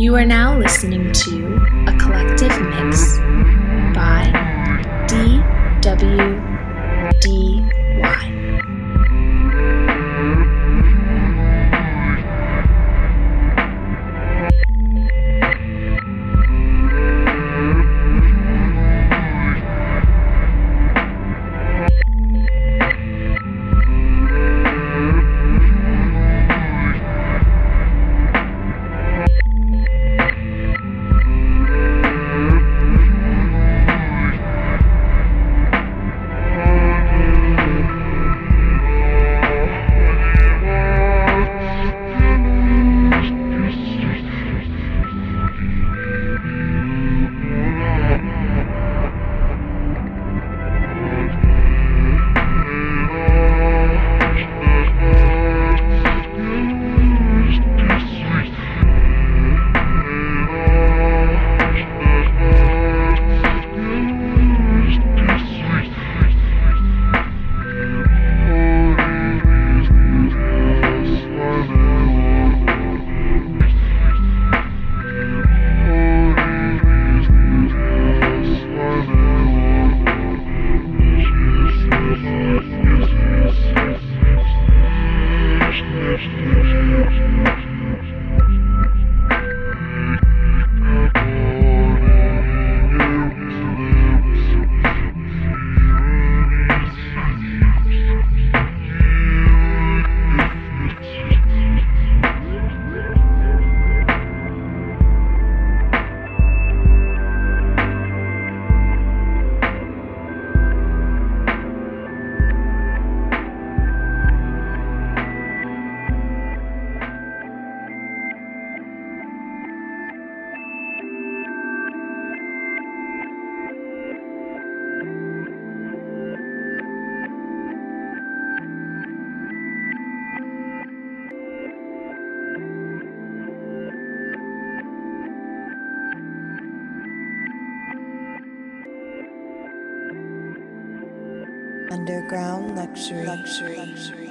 You are now listening to a collective mix by DWDY. Underground luxury. luxury. luxury.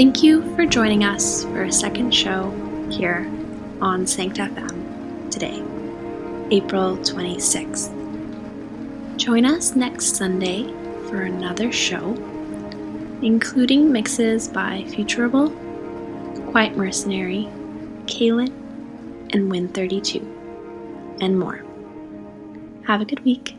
Thank you for joining us for a second show here on Sanct FM today, April 26th. Join us next Sunday for another show, including mixes by Futurable, Quiet Mercenary, Kaylin, and Win32, and more. Have a good week.